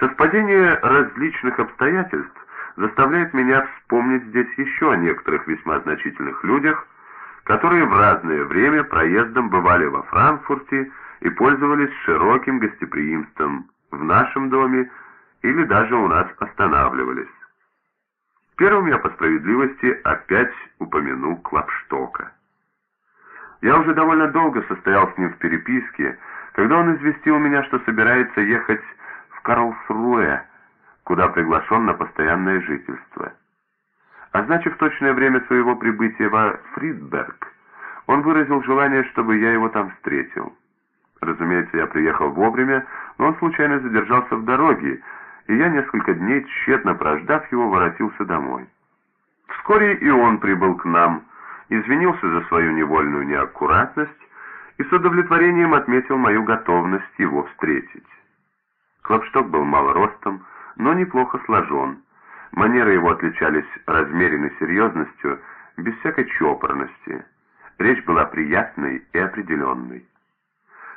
Совпадение различных обстоятельств заставляет меня вспомнить здесь еще о некоторых весьма значительных людях, которые в разное время проездом бывали во Франкфурте и пользовались широким гостеприимством в нашем доме или даже у нас останавливались. Первым я по справедливости опять упомяну Клапштока. Я уже довольно долго состоял с ним в переписке, когда он известил меня, что собирается ехать Карлсруэ, куда приглашен на постоянное жительство. Означив точное время своего прибытия во Фридберг, он выразил желание, чтобы я его там встретил. Разумеется, я приехал вовремя, но он случайно задержался в дороге, и я несколько дней, тщетно прождав его, воротился домой. Вскоре и он прибыл к нам, извинился за свою невольную неаккуратность и с удовлетворением отметил мою готовность его встретить. Клопшток был малоростом, но неплохо сложен. Манеры его отличались размеренной серьезностью, без всякой чопорности. Речь была приятной и определенной.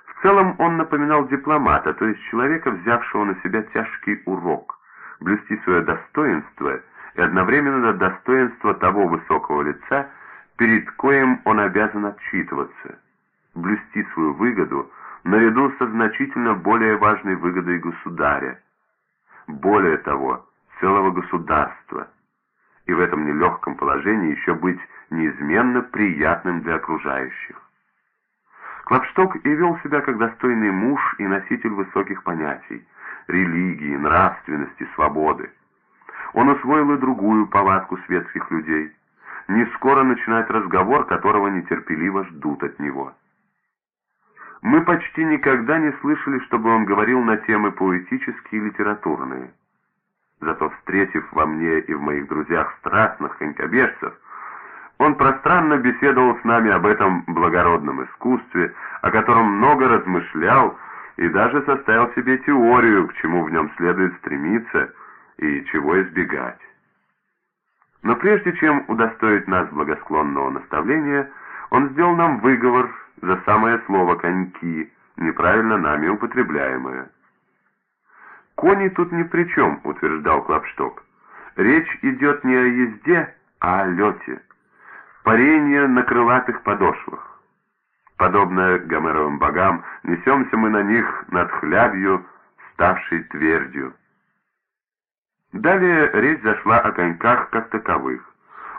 В целом он напоминал дипломата, то есть человека, взявшего на себя тяжкий урок, блюсти свое достоинство и одновременно достоинство того высокого лица, перед коим он обязан отчитываться, блюсти свою выгоду наряду со значительно более важной выгодой государя, более того, целого государства, и в этом нелегком положении еще быть неизменно приятным для окружающих. Клапшток и вел себя как достойный муж и носитель высоких понятий, религии, нравственности, свободы. Он усвоил и другую повадку светских людей. Не скоро начинать разговор, которого нетерпеливо ждут от него. Мы почти никогда не слышали, чтобы он говорил на темы поэтические и литературные. Зато, встретив во мне и в моих друзьях страстных конькобежцев, он пространно беседовал с нами об этом благородном искусстве, о котором много размышлял и даже составил себе теорию, к чему в нем следует стремиться и чего избегать. Но прежде чем удостоить нас благосклонного наставления, он сделал нам выговор за самое слово «коньки», неправильно нами употребляемое. «Кони тут ни при чем», — утверждал Клапшток. «Речь идет не о езде, а о лете. Парение на крылатых подошвах. Подобно гомеровым богам, несемся мы на них над хлябью, ставшей твердью». Далее речь зашла о коньках как таковых.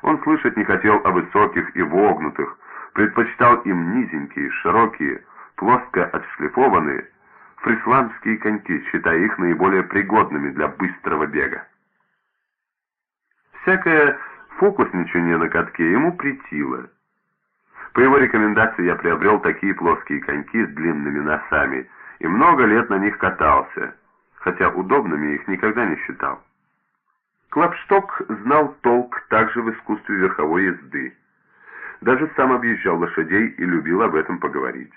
Он слышать не хотел о высоких и вогнутых, предпочитал им низенькие, широкие, плоско отшлифованные, фрисландские коньки, считая их наиболее пригодными для быстрого бега. Всякое фокусничание на катке ему притило. По его рекомендации я приобрел такие плоские коньки с длинными носами и много лет на них катался, хотя удобными их никогда не считал. Клапшток знал толк также в искусстве верховой езды даже сам объезжал лошадей и любил об этом поговорить.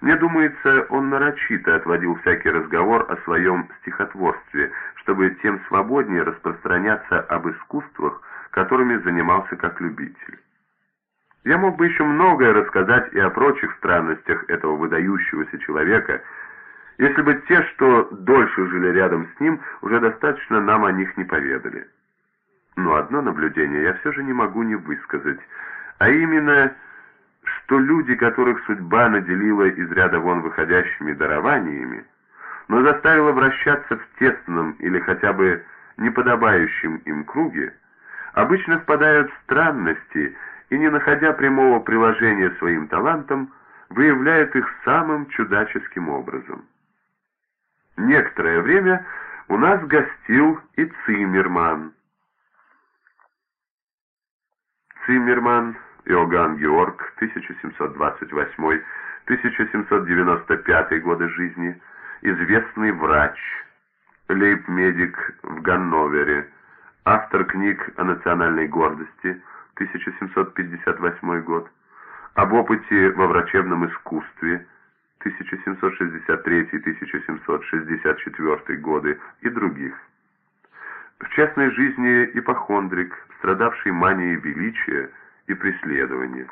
Мне думается, он нарочито отводил всякий разговор о своем стихотворстве, чтобы тем свободнее распространяться об искусствах, которыми занимался как любитель. Я мог бы еще многое рассказать и о прочих странностях этого выдающегося человека, если бы те, что дольше жили рядом с ним, уже достаточно нам о них не поведали. Но одно наблюдение я все же не могу не высказать – а именно, что люди, которых судьба наделила из ряда вон выходящими дарованиями, но заставила вращаться в тесном или хотя бы неподобающем им круге, обычно впадают в странности и, не находя прямого приложения своим талантам, выявляют их самым чудаческим образом. Некоторое время у нас гостил и Циммерман. Циммерман Иоганн Георг, 1728-1795 годы жизни, известный врач, лейб-медик в Ганновере, автор книг о национальной гордости, 1758 год, об опыте во врачебном искусстве, 1763-1764 годы и других. В частной жизни ипохондрик, страдавший манией величия, и преследования.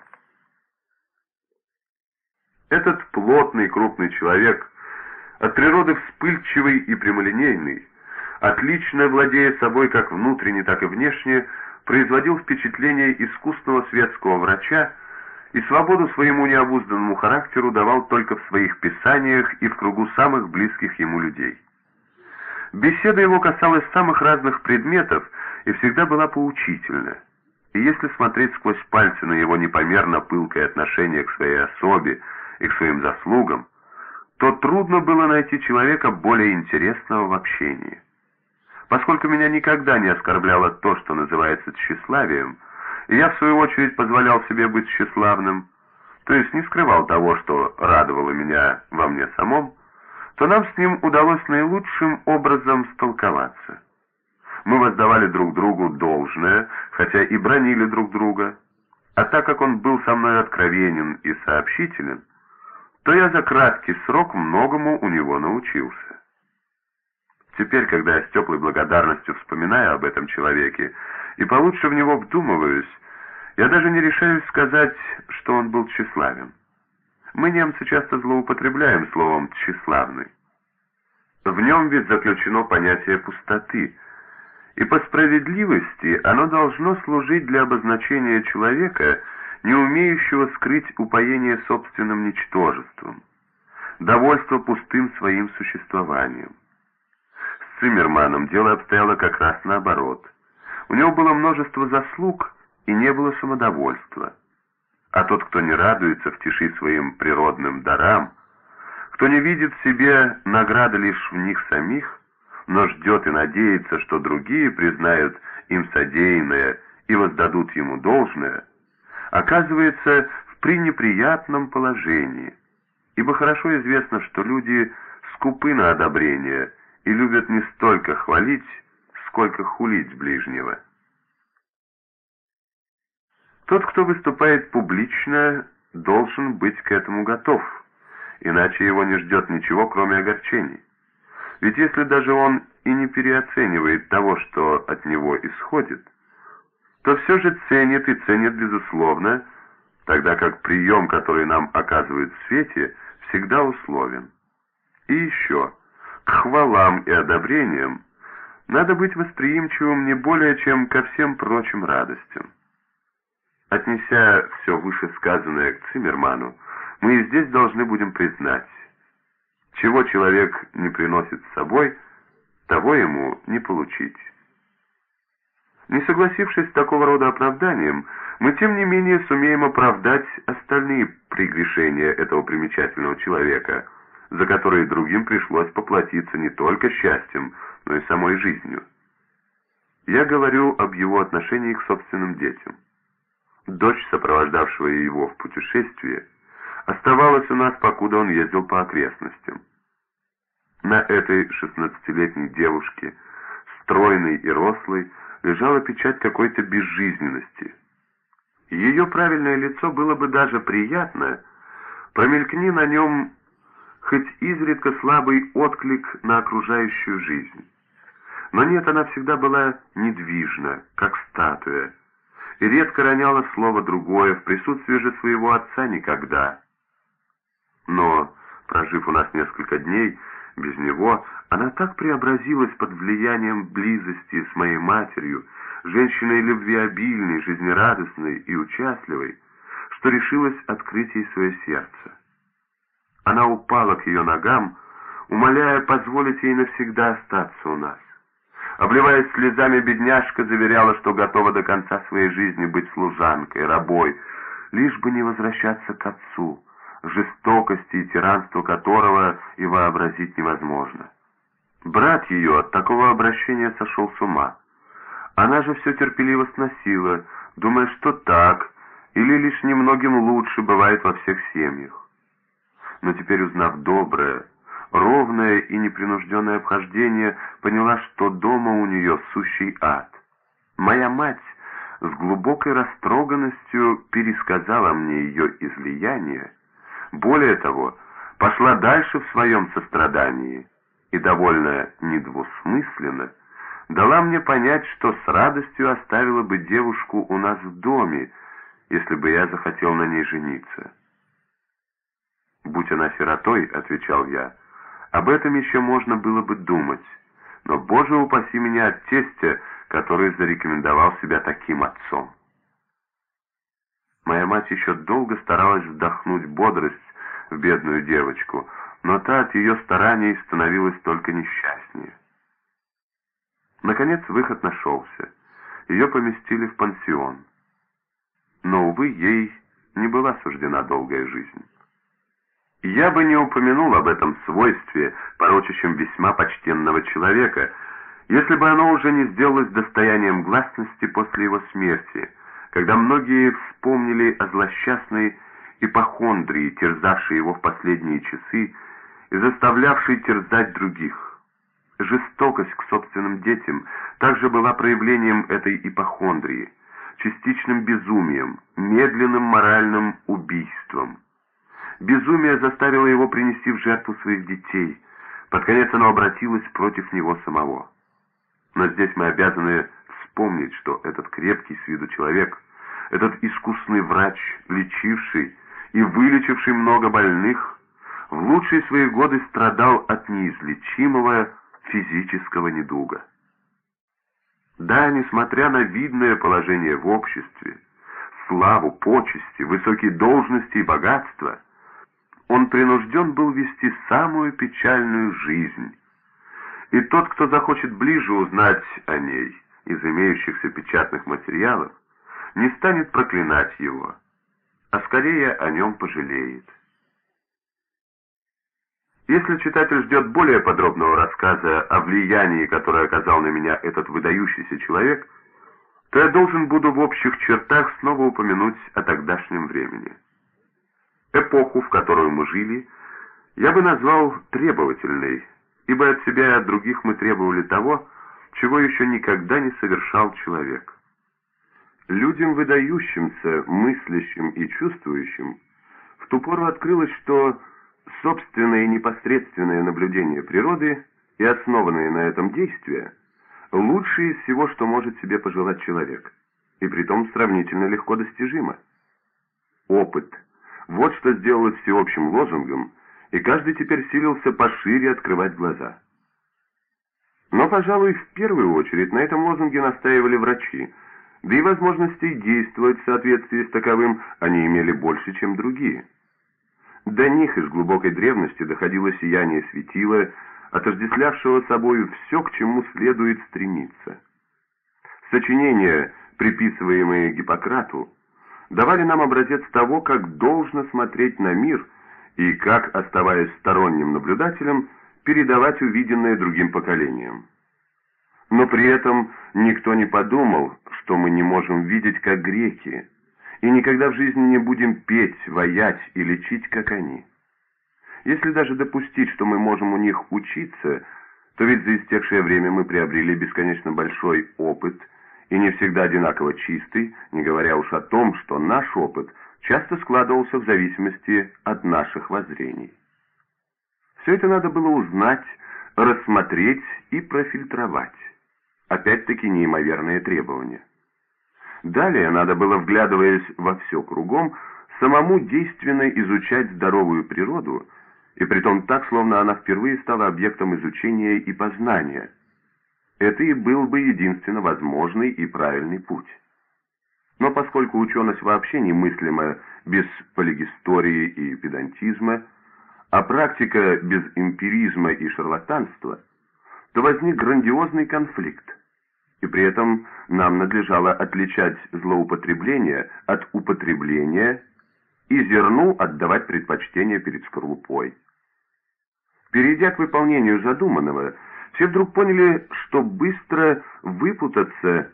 Этот плотный крупный человек От природы вспыльчивый и прямолинейный, отлично владея собой как внутренне, так и внешне, производил впечатление искусного светского врача и свободу своему необузданному характеру давал только в своих писаниях и в кругу самых близких ему людей. Беседа его касалась самых разных предметов и всегда была поучительна. И если смотреть сквозь пальцы на его непомерно пылкое отношение к своей особе и к своим заслугам, то трудно было найти человека более интересного в общении. Поскольку меня никогда не оскорбляло то, что называется тщеславием, и я, в свою очередь, позволял себе быть тщеславным, то есть не скрывал того, что радовало меня во мне самом, то нам с ним удалось наилучшим образом столковаться. Мы воздавали друг другу должное, хотя и бронили друг друга, а так как он был со мной откровенен и сообщителен, то я за краткий срок многому у него научился. Теперь, когда я с теплой благодарностью вспоминаю об этом человеке и получше в него вдумываюсь, я даже не решаюсь сказать, что он был тщеславен. Мы, немцы, часто злоупотребляем словом «тщеславный». В нем ведь заключено понятие пустоты, и по справедливости оно должно служить для обозначения человека, не умеющего скрыть упоение собственным ничтожеством, довольство пустым своим существованием. С Циммерманом дело обстояло как раз наоборот. У него было множество заслуг и не было самодовольства. А тот, кто не радуется в тиши своим природным дарам, кто не видит в себе награды лишь в них самих, но ждет и надеется, что другие признают им содеянное и воздадут ему должное, оказывается в пренеприятном положении, ибо хорошо известно, что люди скупы на одобрение и любят не столько хвалить, сколько хулить ближнего. Тот, кто выступает публично, должен быть к этому готов, иначе его не ждет ничего, кроме огорчений. Ведь если даже он и не переоценивает того, что от него исходит, то все же ценит и ценит безусловно, тогда как прием, который нам оказывают в свете, всегда условен. И еще, к хвалам и одобрениям надо быть восприимчивым не более, чем ко всем прочим радостям. Отнеся все вышесказанное к Циммерману, мы и здесь должны будем признать, чего человек не приносит с собой, того ему не получить. Не согласившись с такого рода оправданием, мы тем не менее сумеем оправдать остальные прегрешения этого примечательного человека, за которые другим пришлось поплатиться не только счастьем, но и самой жизнью. Я говорю об его отношении к собственным детям. Дочь, сопровождавшего его в путешествии, оставалась у нас, покуда он ездил по окрестностям. На этой шестнадцатилетней девушке, стройной и рослой, лежала печать какой-то безжизненности. Ее правильное лицо было бы даже приятно, промелькни на нем хоть изредка слабый отклик на окружающую жизнь. Но нет, она всегда была недвижна, как статуя, и редко роняла слово другое, в присутствии же своего отца никогда. Но, прожив у нас несколько дней, без него она так преобразилась под влиянием близости с моей матерью, женщиной любвеобильной, жизнерадостной и участливой, что решилась открыть ей свое сердце. Она упала к ее ногам, умоляя позволить ей навсегда остаться у нас. Обливаясь слезами, бедняжка заверяла, что готова до конца своей жизни быть служанкой, рабой, лишь бы не возвращаться к отцу, жестокости и тиранства которого и вообразить невозможно. Брат ее от такого обращения сошел с ума. Она же все терпеливо сносила, думая, что так, или лишь немногим лучше бывает во всех семьях. Но теперь, узнав доброе, ровное и непринужденное обхождение, поняла, что дома у нее сущий ад. Моя мать с глубокой растроганностью пересказала мне ее излияние, более того, пошла дальше в своем сострадании и довольно недвусмысленно дала мне понять, что с радостью оставила бы девушку у нас в доме, если бы я захотел на ней жениться. «Будь она сиротой», — отвечал я, об этом еще можно было бы думать, но, Боже упаси меня от тестя, который зарекомендовал себя таким отцом. Моя мать еще долго старалась вдохнуть бодрость в бедную девочку, но та от ее стараний становилась только несчастнее. Наконец выход нашелся. Ее поместили в пансион. Но, увы, ей не была суждена долгая жизнь. Я бы не упомянул об этом свойстве, порочащем весьма почтенного человека, если бы оно уже не сделалось достоянием гласности после его смерти, когда многие вспомнили о злосчастной ипохондрии, терзавшей его в последние часы и заставлявшей терзать других. Жестокость к собственным детям также была проявлением этой ипохондрии, частичным безумием, медленным моральным убийством. Безумие заставило его принести в жертву своих детей. Под конец оно обратилось против него самого. Но здесь мы обязаны вспомнить, что этот крепкий с виду человек, этот искусный врач, лечивший и вылечивший много больных, в лучшие свои годы страдал от неизлечимого физического недуга. Да, несмотря на видное положение в обществе, славу, почести, высокие должности и богатство, он принужден был вести самую печальную жизнь. И тот, кто захочет ближе узнать о ней из имеющихся печатных материалов, не станет проклинать его, а скорее о нем пожалеет. Если читатель ждет более подробного рассказа о влиянии, которое оказал на меня этот выдающийся человек, то я должен буду в общих чертах снова упомянуть о тогдашнем времени. Эпоху, в которую мы жили, я бы назвал требовательной, ибо от себя и от других мы требовали того, чего еще никогда не совершал человек. Людям, выдающимся, мыслящим и чувствующим, в ту пору открылось, что собственное непосредственное наблюдение природы и основанные на этом действия лучшее из всего, что может себе пожелать человек, и притом сравнительно легко достижимо. Опыт – вот что сделалось всеобщим лозунгом, и каждый теперь силился пошире открывать глаза. Но, пожалуй, в первую очередь на этом лозунге настаивали врачи, да и возможностей действовать в соответствии с таковым они имели больше, чем другие – до них из глубокой древности доходило сияние светила, отождествлявшего собою все, к чему следует стремиться. Сочинения, приписываемые Гиппократу, давали нам образец того, как должно смотреть на мир и как, оставаясь сторонним наблюдателем, передавать увиденное другим поколениям. Но при этом никто не подумал, что мы не можем видеть, как греки – и никогда в жизни не будем петь, воять и лечить, как они. Если даже допустить, что мы можем у них учиться, то ведь за истекшее время мы приобрели бесконечно большой опыт, и не всегда одинаково чистый, не говоря уж о том, что наш опыт часто складывался в зависимости от наших воззрений. Все это надо было узнать, рассмотреть и профильтровать. Опять-таки неимоверные требования. Далее надо было, вглядываясь во все кругом, самому действенно изучать здоровую природу, и притом так, словно она впервые стала объектом изучения и познания. Это и был бы единственно возможный и правильный путь. Но поскольку ученость вообще немыслима без полигистории и педантизма, а практика без эмпиризма и шарлатанства, то возник грандиозный конфликт и при этом нам надлежало отличать злоупотребление от употребления и зерну отдавать предпочтение перед скорлупой. Перейдя к выполнению задуманного, все вдруг поняли, что быстро выпутаться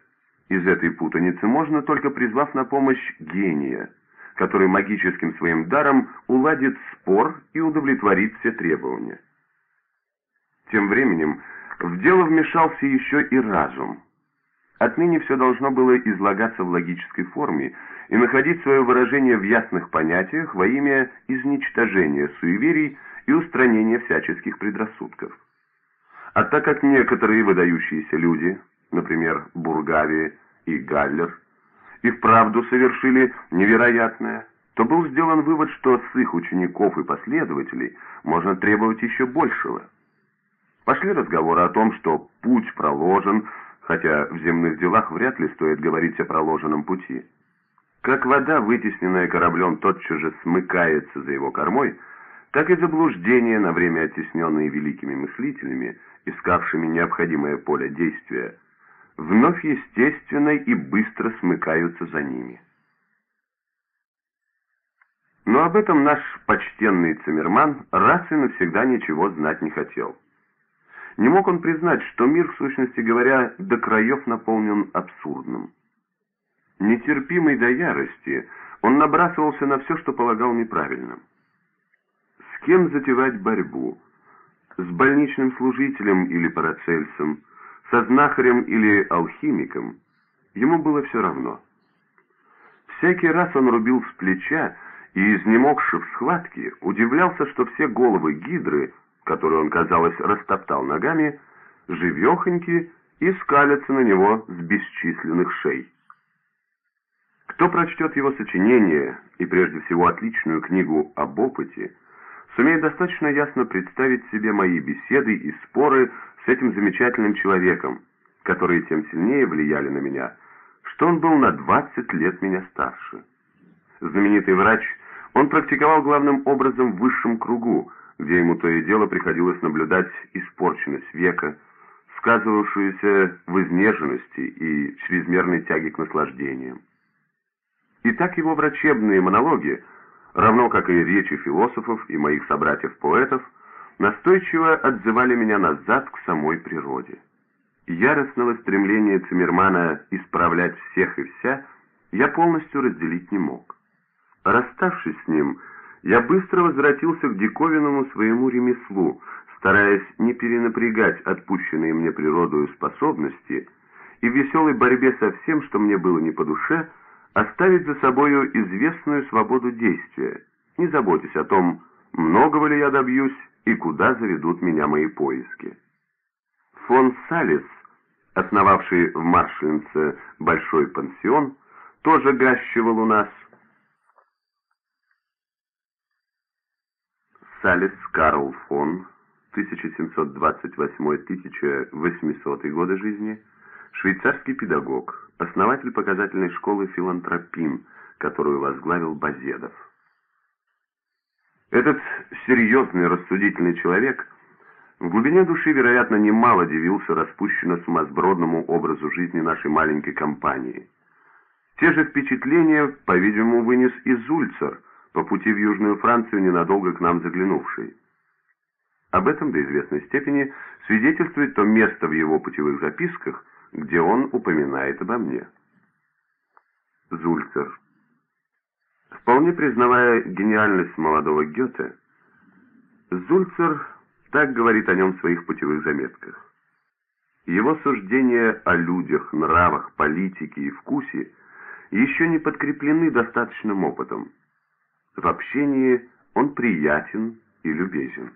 из этой путаницы можно только призвав на помощь гения, который магическим своим даром уладит спор и удовлетворит все требования. Тем временем в дело вмешался еще и разум – Отныне все должно было излагаться в логической форме и находить свое выражение в ясных понятиях во имя изничтожения суеверий и устранения всяческих предрассудков. А так как некоторые выдающиеся люди, например, Бургави и Галлер, и вправду совершили невероятное, то был сделан вывод, что с их учеников и последователей можно требовать еще большего. Пошли разговоры о том, что путь проложен, хотя в земных делах вряд ли стоит говорить о проложенном пути. Как вода, вытесненная кораблем, тотчас же смыкается за его кормой, так и заблуждения, на время оттесненные великими мыслителями, искавшими необходимое поле действия, вновь естественно и быстро смыкаются за ними. Но об этом наш почтенный Циммерман раз и навсегда ничего знать не хотел. Не мог он признать, что мир, в сущности говоря, до краев наполнен абсурдным. Нетерпимый до ярости, он набрасывался на все, что полагал неправильным. С кем затевать борьбу? С больничным служителем или парацельсом? Со знахарем или алхимиком? Ему было все равно. Всякий раз он рубил с плеча и, изнемогши в схватке, удивлялся, что все головы гидры, которые он, казалось, растоптал ногами, живехоньки и скалятся на него с бесчисленных шей. Кто прочтет его сочинение, и прежде всего отличную книгу об опыте, сумеет достаточно ясно представить себе мои беседы и споры с этим замечательным человеком, которые тем сильнее влияли на меня, что он был на 20 лет меня старше. Знаменитый врач, он практиковал главным образом в высшем кругу, где ему то и дело приходилось наблюдать испорченность века, сказывавшуюся в изнеженности и чрезмерной тяге к наслаждениям. И так его врачебные монологи, равно как и речи философов и моих собратьев-поэтов, настойчиво отзывали меня назад к самой природе. Яростного стремления Циммермана исправлять всех и вся я полностью разделить не мог. Расставшись с ним, я быстро возвратился к диковинному своему ремеслу, стараясь не перенапрягать отпущенные мне природою способности и в веселой борьбе со всем, что мне было не по душе, оставить за собою известную свободу действия, не заботясь о том, многого ли я добьюсь и куда заведут меня мои поиски. Фон Салис, основавший в Маршинце большой пансион, тоже гащивал у нас. Салис Карл фон, 1728-1800 годы жизни, швейцарский педагог, основатель показательной школы «Филантропин», которую возглавил Базедов. Этот серьезный, рассудительный человек в глубине души, вероятно, немало дивился распущенно-сумасбродному образу жизни нашей маленькой компании. Те же впечатления, по-видимому, вынес и Зульцер, по пути в Южную Францию, ненадолго к нам заглянувший. Об этом до известной степени свидетельствует то место в его путевых записках, где он упоминает обо мне. Зульцер. Вполне признавая гениальность молодого Гёте, Зульцер так говорит о нем в своих путевых заметках. Его суждения о людях, нравах, политике и вкусе еще не подкреплены достаточным опытом. В общении он приятен и любезен.